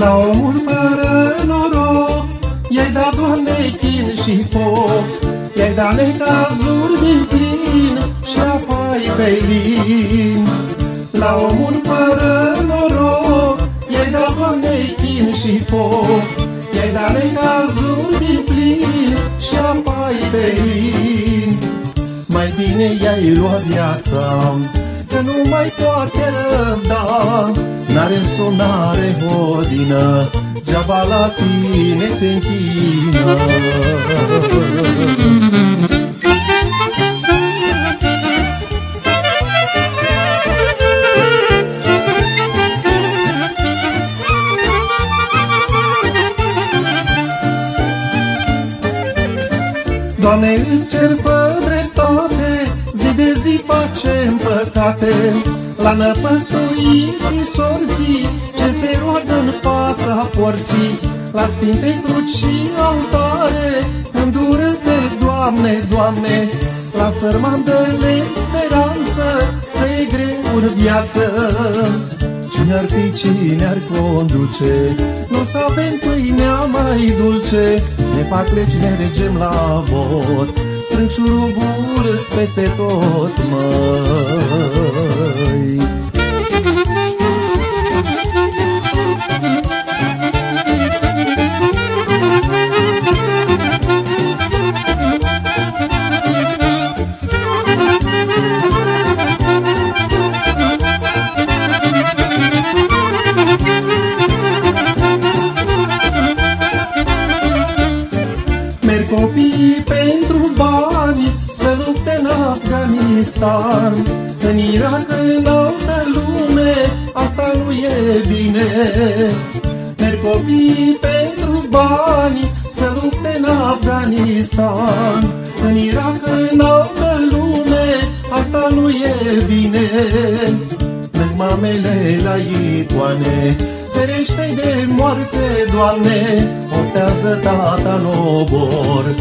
la omul urmără noroc, I-ai dat, Doamne, chin și foc, I-ai dat necazuri din plin și apai pe lin. La omul fără noroc, I-ai dat, Doamne, chin și foc, I-ai dat necazuri din plin și apai pe lin. Mai bine i-ai luat viața, Că nu mai poate răbda, N-are sonare hodină Geaba la tine se închină. Doamne, îți cer fă dreptate, zi de zi facem păcate, La năpăstuiții sorții, ce se roagă în fața porții, La sfinte cruci și altare, îndură-te, Doamne, Doamne, La sărmandele speranță, că e greu viață. Cine ar fi, cine ar conduce? Nu să avem pâinea mai dulce. Ne fac legi, ne regem la vot Strâng șurubul peste tot, măi Merg copiii pentru bani Să lupte în Afganistan. În Irak, în altă lume Asta nu e bine. Merg copiii pentru bani Să lupte în Afganistan. În Irak, în altă lume Asta nu e bine. Merg mamele la icoane Ferește-i de moarte, Doamne Oftează tata în obor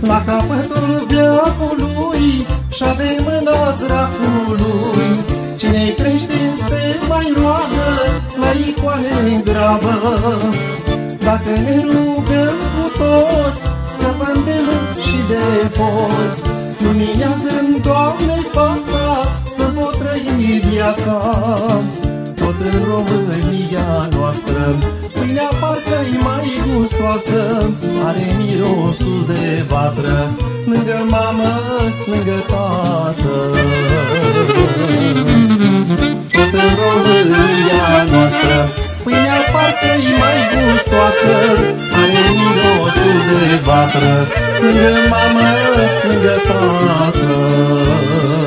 La capătul veacului și avem mâna dracului. Cine-i creștin se mai roagă la icoane grabă. Dacă ne rugăm cu toți, scăpăm de lup și de poți. Luminează-mi, Doamne, fața, să pot trăi viața gustoasă Are mirosul de vatră Lângă mamă, lângă tată. Tot în România noastră Pâinea parcă-i mai gustoasă Are mirosul de vatră Lângă mamă, lângă tată